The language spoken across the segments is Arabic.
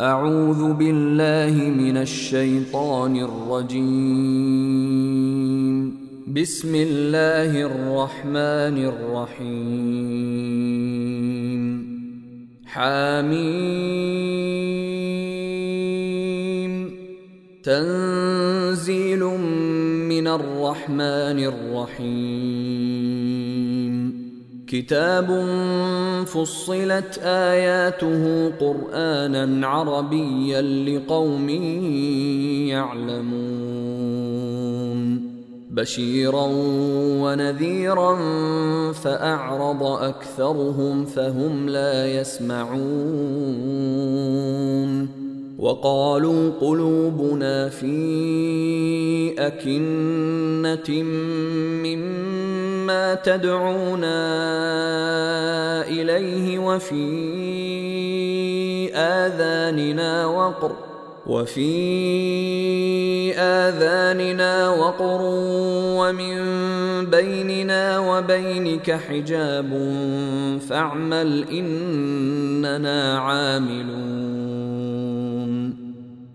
أعوذ بالله من الشيطان الرجيم. بسم الله الرحمن الرحيم. حميم. تنزيل من الرحمن الرحيم. كتاب فصلت آياته قرآنا عربيا لقوم يعلمون. بشيرا ونذيرا فأعرض أكثرهم فهم لا يسمعون. وقالوا قلوبنا في أكنة مما تدعونا إليه وفي آذاننا وقر وفي آذاننا وقر ومن بيننا وبينك حجاب فاعمل إننا عاملون.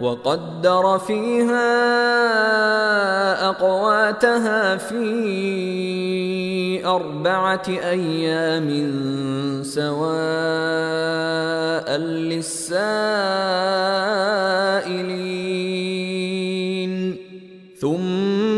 وقدر فيها أقواتها في أربعة أيام سواء للسائلين. ثم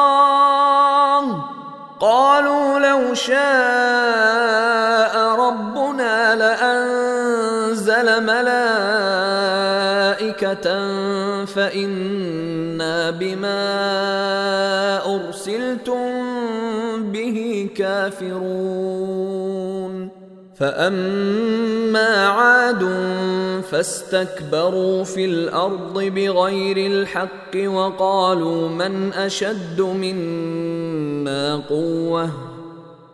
لو شاء ربنا لأنزل ملائكة فإنا بما أرسلتم به كافرون. فأما عاد فاستكبروا في الأرض بغير الحق وقالوا من أشد منا قوة.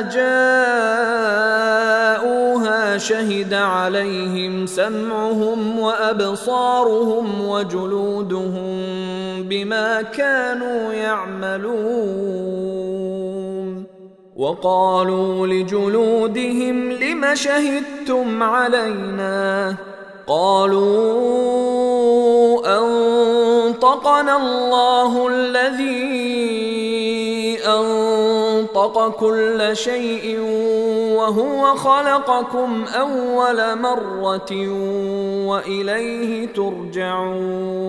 جاءوها شهد عليهم سمعهم وأبصارهم وجلودهم بما كانوا يعملون. وقالوا لجلودهم لم شهدتم علينا؟ قالوا أنطقنا الله الذي انطق كل شيء وهو خلقكم أول مرة وإليه ترجعون.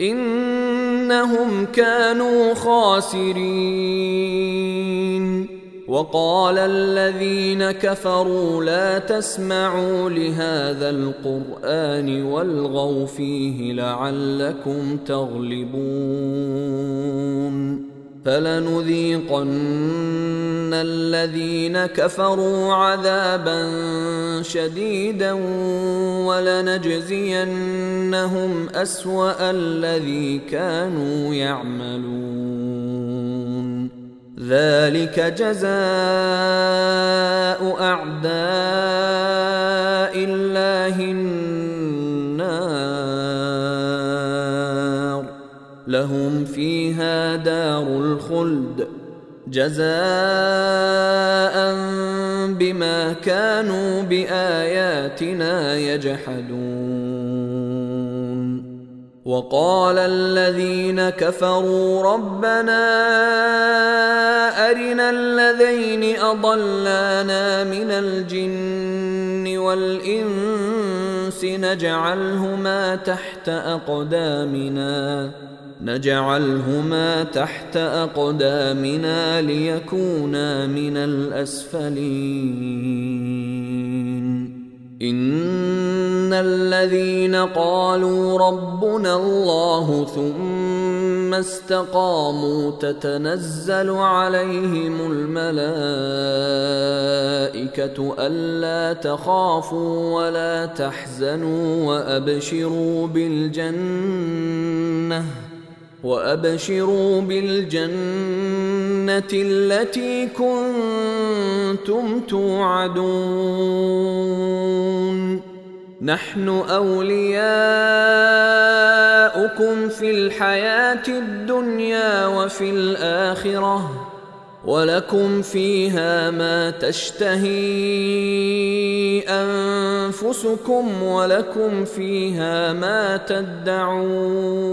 إنهم كانوا خاسرين. وقال الذين كفروا لا تسمعوا لهذا القرآن والغوا فيه لعلكم تغلبون. فلنذيقن الذين كفروا عذابا شديدا ولنجزينهم أسوأ الذي كانوا يعملون. ذلك جزاء أعداء الله النار. لهم دار الخلد جزاء بما كانوا بآياتنا يجحدون. وقال الذين كفروا ربنا أرنا الذين أضلانا من الجن والإنس نجعلهما تحت أقدامنا. نجعلهما تحت أقدامنا ليكونا من الأسفلين. إن الذين قالوا ربنا الله ثم استقاموا تتنزل عليهم الملائكة ألا تخافوا ولا تحزنوا وأبشروا بالجنة. وأبشروا بالجنة التي كنتم توعدون. نحن أولياؤكم في الحياة الدنيا وفي الآخرة ولكم فيها ما تشتهي أنفسكم ولكم فيها ما تدعون.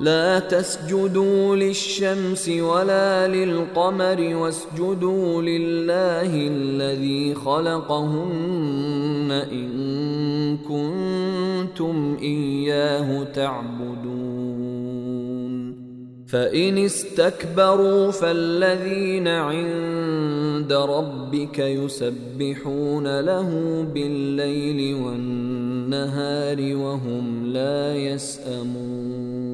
لا تسجدوا للشمس ولا للقمر واسجدوا لله الذي خلقهن إن كنتم إياه تعبدون. فإن استكبروا فالذين عند ربك يسبحون له بالليل والنهار وهم لا يسأمون.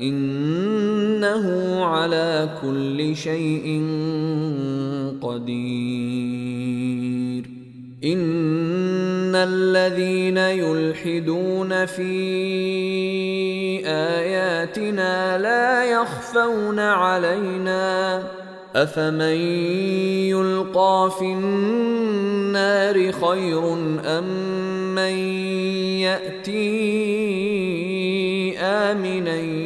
إنه على كل شيء قدير. إن الذين يلحدون في آياتنا لا يخفون علينا. أفمن يلقى في النار خير أم من يأتي آمنا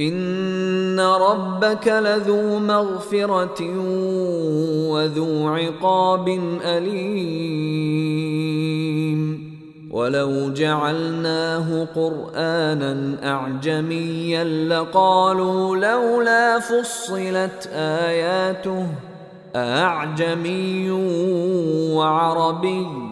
ان ربك لذو مغفره وذو عقاب اليم ولو جعلناه قرانا اعجميا لقالوا لولا فصلت اياته اعجمي وعربي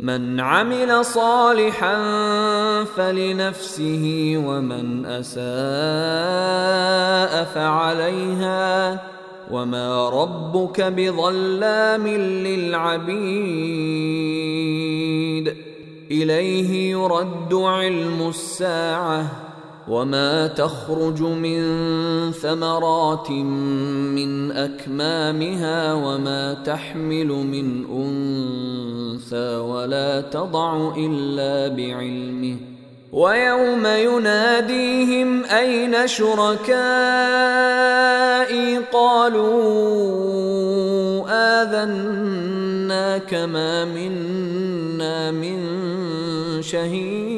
من عمل صالحا فلنفسه ومن أساء فعليها وما ربك بظلام للعبيد. إليه يرد علم الساعة. وما تخرج من ثمرات من اكمامها وما تحمل من انثى ولا تضع الا بعلمه ويوم يناديهم اين شركائي قالوا اذناك ما منا من شهيد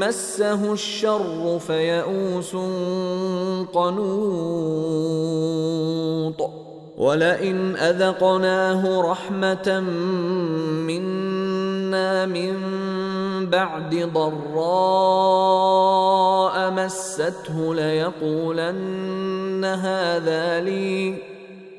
مسه الشر فيئوس قنوط. ولئن أذقناه رحمة منا من بعد ضراء مسته ليقولن هذا لي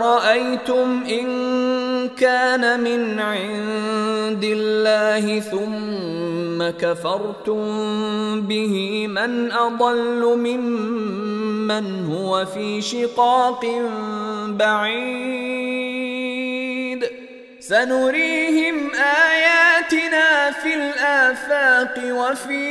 قل ارايتم ان كان من عند الله ثم كفرتم به من اضل ممن هو في شقاق بعيد سنريهم اياتنا في الافاق وفي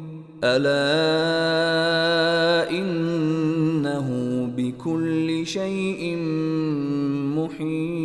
ألا إنه بكل شيء محيط.